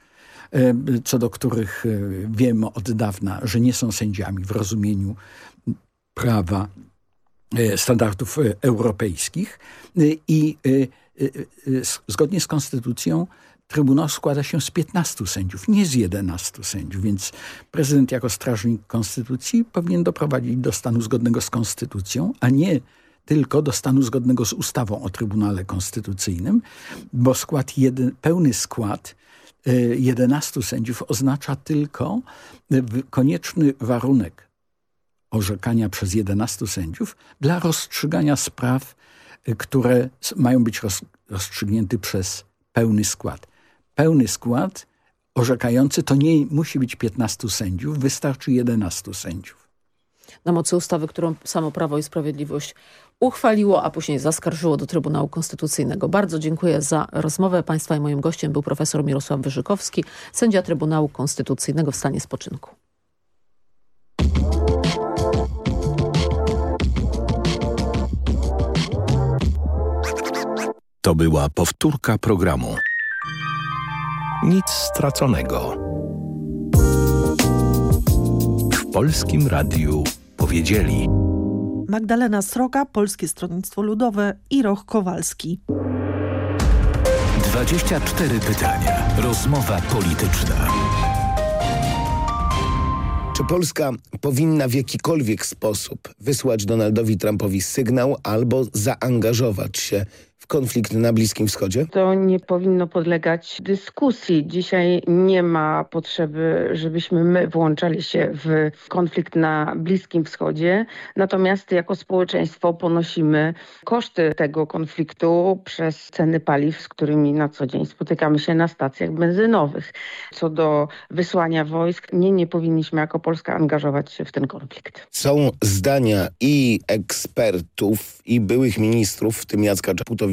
co do których wiemy od dawna, że nie są sędziami w rozumieniu prawa E, standardów e, europejskich e, i zgodnie z konstytucją Trybunał składa się z 15 sędziów, nie z 11 sędziów, więc prezydent jako strażnik konstytucji powinien doprowadzić do stanu zgodnego z konstytucją, a nie tylko do stanu zgodnego z ustawą o Trybunale Konstytucyjnym, bo skład pełny skład 11 sędziów oznacza tylko konieczny warunek orzekania przez 11 sędziów dla rozstrzygania spraw, y, które mają być roz, rozstrzygnięte przez pełny skład. Pełny skład orzekający to nie musi być 15 sędziów, wystarczy 11 sędziów. Na mocy ustawy, którą samo Prawo i Sprawiedliwość uchwaliło, a później zaskarżyło do Trybunału Konstytucyjnego. Bardzo dziękuję za rozmowę Państwa i moim gościem był profesor Mirosław Wyżykowski, sędzia Trybunału Konstytucyjnego w stanie spoczynku. To była powtórka programu. Nic straconego. W Polskim Radiu powiedzieli Magdalena Sroka, Polskie Stronnictwo Ludowe i Roch Kowalski. 24 pytania. Rozmowa polityczna. Czy Polska powinna w jakikolwiek sposób wysłać Donaldowi Trumpowi sygnał albo zaangażować się w konflikt na Bliskim Wschodzie? To nie powinno podlegać dyskusji. Dzisiaj nie ma potrzeby, żebyśmy my włączali się w konflikt na Bliskim Wschodzie. Natomiast jako społeczeństwo ponosimy koszty tego konfliktu przez ceny paliw, z którymi na co dzień spotykamy się na stacjach benzynowych. Co do wysłania wojsk, nie, nie powinniśmy jako Polska angażować się w ten konflikt. Są zdania i ekspertów, i byłych ministrów, w tym Jacka Czaputowicza,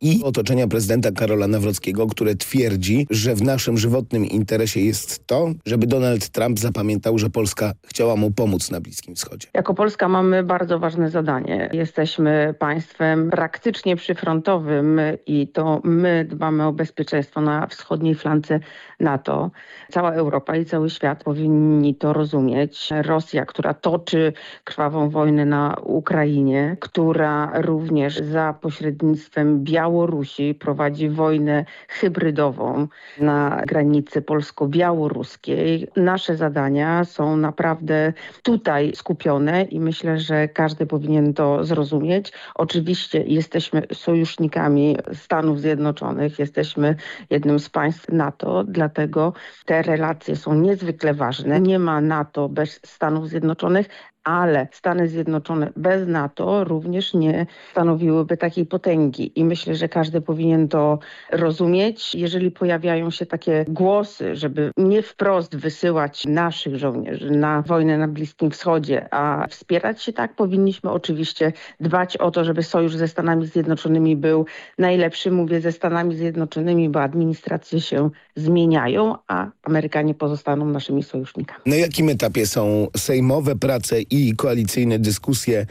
i otoczenia prezydenta Karola Nawrockiego, które twierdzi, że w naszym żywotnym interesie jest to, żeby Donald Trump zapamiętał, że Polska chciała mu pomóc na Bliskim Wschodzie. Jako Polska mamy bardzo ważne zadanie. Jesteśmy państwem praktycznie przyfrontowym i to my dbamy o bezpieczeństwo na wschodniej flance NATO. Cała Europa i cały świat powinni to rozumieć. Rosja, która toczy krwawą wojnę na Ukrainie, która również za pośrednictwem Białorusi prowadzi wojnę hybrydową na granicy polsko-białoruskiej. Nasze zadania są naprawdę tutaj skupione i myślę, że każdy powinien to zrozumieć. Oczywiście jesteśmy sojusznikami Stanów Zjednoczonych, jesteśmy jednym z państw NATO, dlatego te relacje są niezwykle ważne. Nie ma NATO bez Stanów Zjednoczonych, ale Stany Zjednoczone bez NATO również nie stanowiłyby takiej potęgi i myślę, że każdy powinien to rozumieć. Jeżeli pojawiają się takie głosy, żeby nie wprost wysyłać naszych żołnierzy na wojnę na Bliskim Wschodzie, a wspierać się tak, powinniśmy oczywiście dbać o to, żeby sojusz ze Stanami Zjednoczonymi był najlepszy. Mówię ze Stanami Zjednoczonymi, bo administracje się zmieniają, a Amerykanie pozostaną naszymi sojusznikami. Na jakim etapie są sejmowe prace i i koalicyjne dyskusje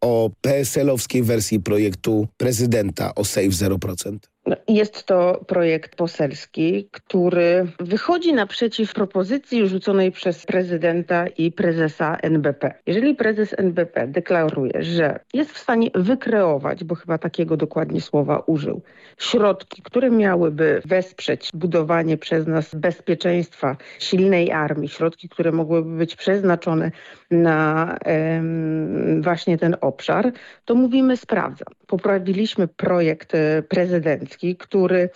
o PSL-owskiej wersji projektu prezydenta o Save 0%? No, jest to projekt poselski, który wychodzi naprzeciw propozycji rzuconej przez prezydenta i prezesa NBP. Jeżeli prezes NBP deklaruje, że jest w stanie wykreować, bo chyba takiego dokładnie słowa użył, środki, które miałyby wesprzeć budowanie przez nas bezpieczeństwa, silnej armii, środki, które mogłyby być przeznaczone na em, właśnie ten obszar, to mówimy sprawdzam. Poprawiliśmy projekt e, prezydencki, który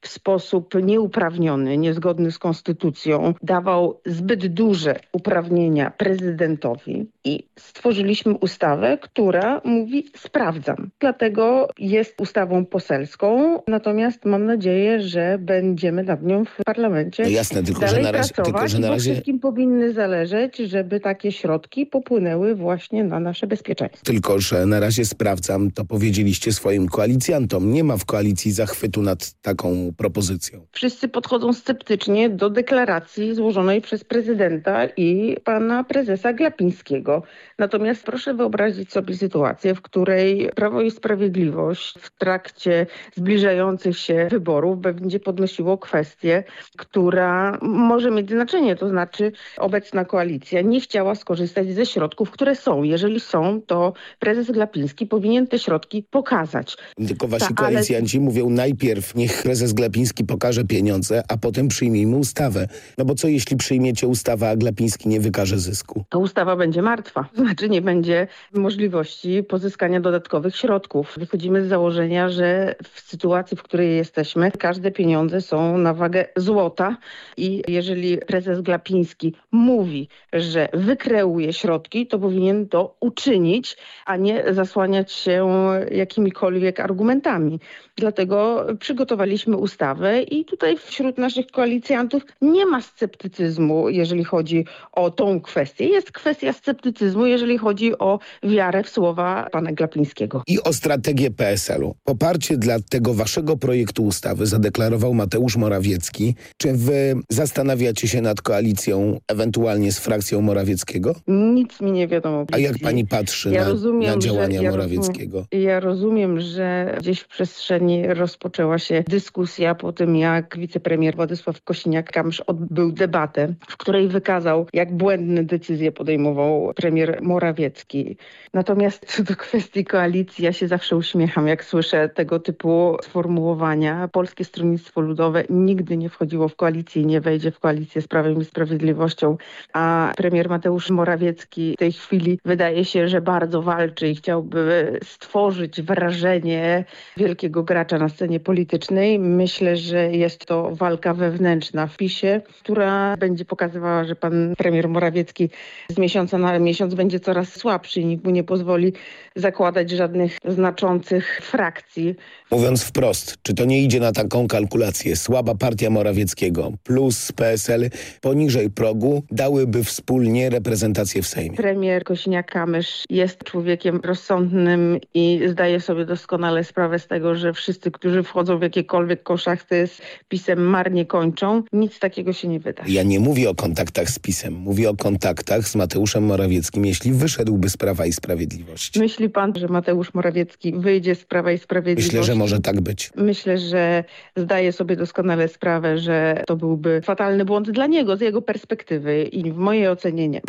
w sposób nieuprawniony, niezgodny z konstytucją dawał zbyt duże uprawnienia prezydentowi i stworzyliśmy ustawę, która mówi sprawdzam. Dlatego jest ustawą poselską, natomiast mam nadzieję, że będziemy nad nią w parlamencie no jasne, tylko, dalej że na razie, pracować, tylko, że na razie... wszystkim powinny zależeć, żeby takie środki popłynęły właśnie na nasze bezpieczeństwo. Tylko, że na razie sprawdzam, to powiedzieliście swoim koalicjantom. Nie ma w koalicji zachwytu nad taką propozycją. Wszyscy podchodzą sceptycznie do deklaracji złożonej przez prezydenta i pana prezesa Glapińskiego. Natomiast proszę wyobrazić sobie sytuację, w której Prawo i Sprawiedliwość w trakcie zbliżających się wyborów będzie podnosiło kwestię, która może mieć znaczenie, to znaczy obecna koalicja nie chciała skorzystać ze środków, które są. Jeżeli są, to prezes Glapiński powinien te środki pokazać. Tylko wasi Ta, ale- koalicjanci najpierw niech prezes Glapiński pokaże pieniądze, a potem przyjmijmy ustawę. No bo co jeśli przyjmiecie ustawę, a Glapiński nie wykaże zysku? to ustawa będzie martwa. Znaczy nie będzie możliwości pozyskania dodatkowych środków. Wychodzimy z założenia, że w sytuacji, w której jesteśmy, każde pieniądze są na wagę złota i jeżeli prezes Glapiński mówi, że wykreuje środki, to powinien to uczynić, a nie zasłaniać się jakimikolwiek argumentami. Dlatego przygotowaliśmy ustawę i tutaj wśród naszych koalicjantów nie ma sceptycyzmu, jeżeli chodzi o tą kwestię. Jest kwestia sceptycyzmu, jeżeli chodzi o wiarę w słowa pana Glapińskiego. I o strategię PSL-u. Poparcie dla tego waszego projektu ustawy zadeklarował Mateusz Morawiecki. Czy wy zastanawiacie się nad koalicją ewentualnie z frakcją Morawieckiego? Nic mi nie wiadomo. A jak pani patrzy Ja na, rozumiem, na że- działania ja Morawieckiego? Ja rozumiem, że gdzieś w przestrzeni rozpoczęła się dyskusja po tym, jak wicepremier Władysław Kosiniak-Kamysz odbył debatę, w której wykazał, jak błędne decyzje podejmował premier Morawiecki. Natomiast co do kwestii koalicji, ja się zawsze uśmiecham, jak słyszę tego typu sformułowania. Polskie Stronnictwo Ludowe nigdy nie wchodziło w koalicję i nie wejdzie w koalicję z Prawem i Sprawiedliwością, a premier Mateusz Morawiecki w tej chwili wydaje się, że bardzo walczy i chciałby stworzyć wrażenie wielkiego gracza na scenie politycznej. Myślę, że jest to walka wewnętrzna w PiSie, która będzie pokazywała, że pan premier Morawiecki z miesiąca na miesiąc będzie coraz słabszy i nikt mu nie pozwoli zakładać żadnych znaczących frakcji. Mówiąc wprost, czy to nie idzie na taką kalkulację? Słaba partia Morawieckiego plus PSL poniżej progu dałyby wspólnie reprezentację w Sejmie. Premier Kosiniak-Kamysz jest człowiekiem rozsądnym i zdaje sobie doskonale sprawę z tego, że wszyscy, którzy wchodzą w jakiekolwiek koszachty z PiSem marnie kończą. Nic takiego się nie wyda. Ja nie mówię o kontaktach z PiSem, mówię o kontaktach z Mateuszem Morawieckim, jeśli wyszedłby z Prawa i Sprawiedliwości. Myśli pan, że Mateusz Morawiecki wyjdzie z Prawa i Sprawiedliwości? Myślę, że może tak być. Myślę, że zdaje sobie doskonale sprawę, że to byłby fatalny błąd dla niego, z jego perspektywy i w mojej ocenie nie.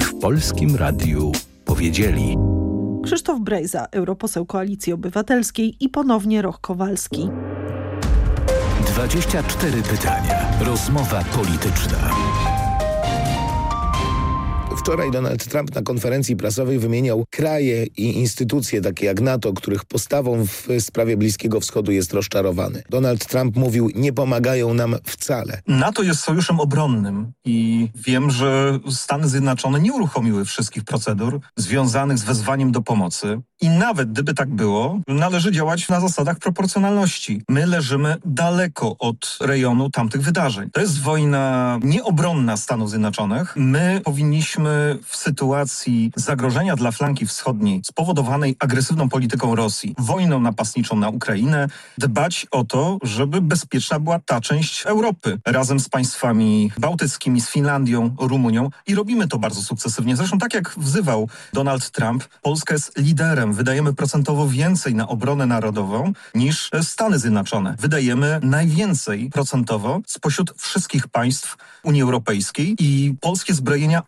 W Polskim Radiu powiedzieli Krzysztof Brejza, europoseł Koalicji Obywatelskiej i ponownie Roch Kowalski. 24 pytania. Rozmowa polityczna. Wczoraj Donald Trump na konferencji prasowej wymieniał kraje i instytucje takie jak NATO, których postawą w sprawie Bliskiego Wschodu jest rozczarowany. Donald Trump mówił, nie pomagają nam wcale. NATO jest sojuszem obronnym i wiem, że Stany Zjednoczone nie uruchomiły wszystkich procedur związanych z wezwaniem do pomocy. I nawet gdyby tak było, należy działać na zasadach proporcjonalności. My leżymy daleko od rejonu tamtych wydarzeń. To jest wojna nieobronna Stanów Zjednoczonych. My powinniśmy w sytuacji zagrożenia dla flanki wschodniej spowodowanej agresywną polityką Rosji, wojną napastniczą na Ukrainę, dbać o to, żeby bezpieczna była ta część Europy razem z państwami bałtyckimi, z Finlandią, Rumunią i robimy to bardzo sukcesywnie. Zresztą tak jak wzywał Donald Trump, Polska jest liderem. Wydajemy procentowo więcej na obronę narodową niż Stany Zjednoczone. Wydajemy najwięcej procentowo spośród wszystkich państw Unii Europejskiej i polskie zbrojenia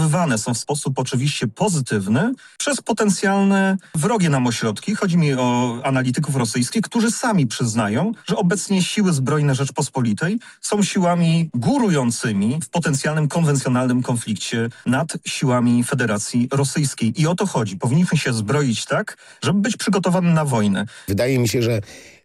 odnotowywane są w sposób oczywiście pozytywny przez potencjalne wrogie nam ośrodki. Chodzi mi o analityków rosyjskich, którzy sami przyznają, że obecnie siły zbrojne Rzeczpospolitej są siłami górującymi w potencjalnym konwencjonalnym konflikcie nad siłami Federacji Rosyjskiej. I o to chodzi. Powinniśmy się zbroić tak, żeby być przygotowanym na wojnę. Wydaje mi się, że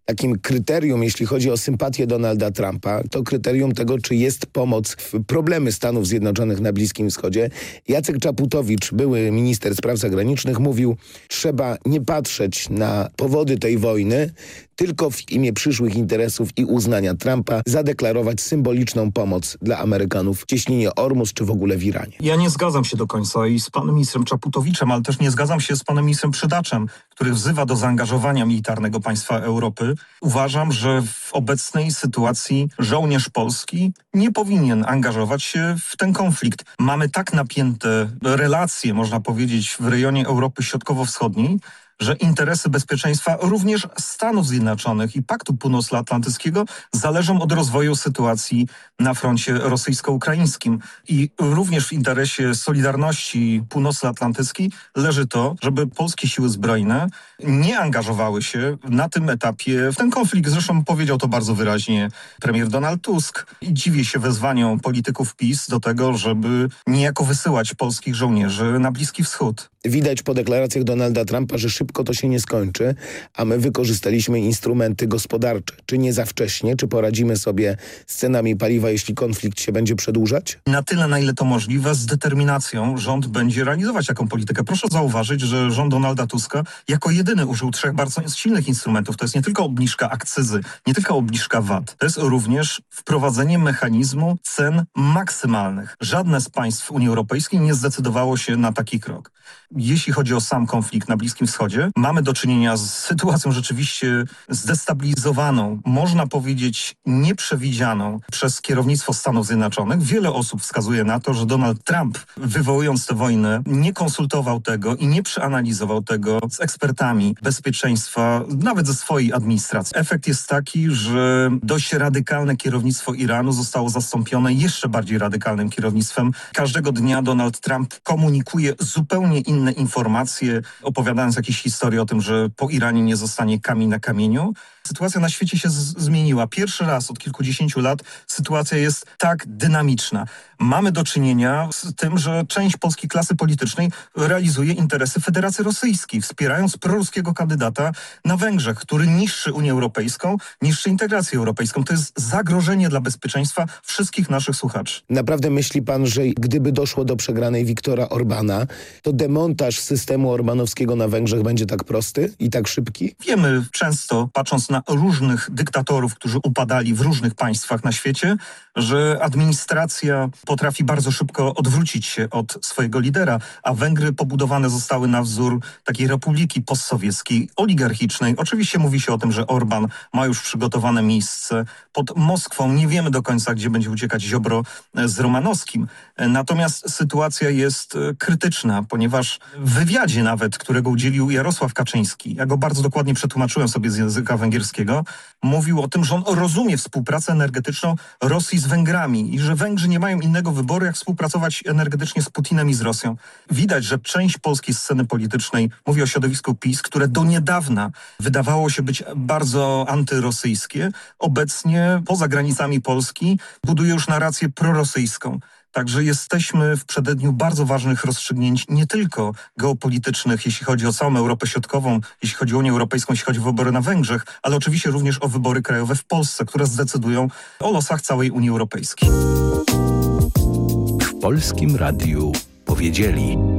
takim kryterium, jeśli chodzi o sympatię Donalda Trumpa, to kryterium tego, czy jest pomoc w problemy Stanów Zjednoczonych na Bliskim Wschodzie. Jacek Czaputowicz, były minister spraw zagranicznych, mówił, trzeba nie patrzeć na powody tej wojny, tylko w imię przyszłych interesów i uznania Trumpa zadeklarować symboliczną pomoc dla Amerykanów w cieśninie Ormus czy w ogóle w Iranie. Ja nie zgadzam się do końca i z panem ministrem Czaputowiczem, ale też nie zgadzam się z panem ministrem Przydaczem, który wzywa do zaangażowania militarnego państwa Europy. Uważam, że w obecnej sytuacji żołnierz polski nie powinien angażować się w ten konflikt. Mamy tak napięte relacje, można powiedzieć, w rejonie Europy Środkowo-Wschodniej, że interesy bezpieczeństwa również Stanów Zjednoczonych i Paktu Północnoatlantyckiego zależą od rozwoju sytuacji na froncie rosyjsko-ukraińskim. I również w interesie Solidarności Północnoatlantyckiej leży to, żeby polskie siły zbrojne nie angażowały się na tym etapie w ten konflikt. Zresztą powiedział to bardzo wyraźnie premier Donald Tusk i dziwię się wezwaniom polityków PiS do tego, żeby niejako wysyłać polskich żołnierzy na Bliski Wschód. Widać po deklaracjach Donalda Trumpa, że szybko to się nie skończy, a my wykorzystaliśmy instrumenty gospodarcze. Czy nie za wcześnie? Czy poradzimy sobie z cenami paliwa, jeśli konflikt się będzie przedłużać? Na tyle, na ile to możliwe, z determinacją rząd będzie realizować taką politykę. Proszę zauważyć, że rząd Donalda Tuska jako jedyny użył trzech bardzo silnych instrumentów. To jest nie tylko obniżka akcyzy, nie tylko obniżka VAT. To jest również wprowadzenie mechanizmu cen maksymalnych. Żadne z państw Unii Europejskiej nie zdecydowało się na taki krok. Jeśli chodzi o sam konflikt na Bliskim Wschodzie, mamy do czynienia z sytuacją rzeczywiście zdestabilizowaną, można powiedzieć nieprzewidzianą przez kierownictwo Stanów Zjednoczonych. Wiele osób wskazuje na to, że Donald Trump wywołując tę wojnę nie konsultował tego i nie przeanalizował tego z ekspertami bezpieczeństwa, nawet ze swojej administracji. Efekt jest taki, że dość radykalne kierownictwo Iranu zostało zastąpione jeszcze bardziej radykalnym kierownictwem. Każdego dnia Donald Trump komunikuje zupełnie inne informacje, opowiadając jakieś historie o tym, że po Iranie nie zostanie kamień na kamieniu. Sytuacja na świecie się zmieniła. Pierwszy raz od kilkudziesięciu lat sytuacja jest tak dynamiczna. Mamy do czynienia z tym, że część polskiej klasy politycznej realizuje interesy Federacji Rosyjskiej, wspierając proruskiego kandydata na Węgrzech, który niszczy Unię Europejską, niszczy integrację europejską. To jest zagrożenie dla bezpieczeństwa wszystkich naszych słuchaczy. Naprawdę myśli pan, że gdyby doszło do przegranej Wiktora Orbana, to demontaż systemu orbanowskiego na Węgrzech będzie tak prosty i tak szybki? Wiemy często, patrząc na na różnych dyktatorów, którzy upadali w różnych państwach na świecie, że administracja potrafi bardzo szybko odwrócić się od swojego lidera, a Węgry pobudowane zostały na wzór takiej republiki postsowieckiej, oligarchicznej. Oczywiście mówi się o tym, że Orban ma już przygotowane miejsce pod Moskwą. Nie wiemy do końca, gdzie będzie uciekać Ziobro z Romanowskim. Natomiast sytuacja jest e, krytyczna, ponieważ w wywiadzie nawet, którego udzielił Jarosław Kaczyński, ja go bardzo dokładnie przetłumaczyłem sobie z języka węgierskiego, mówił o tym, że on rozumie współpracę energetyczną Rosji z Węgrami i że Węgrzy nie mają innego wyboru, jak współpracować energetycznie z Putinem i z Rosją. Widać, że część polskiej sceny politycznej mówi o środowisku PiS, które do niedawna wydawało się być bardzo antyrosyjskie, obecnie poza granicami Polski buduje już narrację prorosyjską. Także jesteśmy w przededniu bardzo ważnych rozstrzygnięć, nie tylko geopolitycznych, jeśli chodzi o całą Europę Środkową, jeśli chodzi o Unię Europejską, jeśli chodzi o wybory na Węgrzech, ale oczywiście również o wybory krajowe w Polsce, które zdecydują o losach całej Unii Europejskiej. W Polskim Radiu powiedzieli...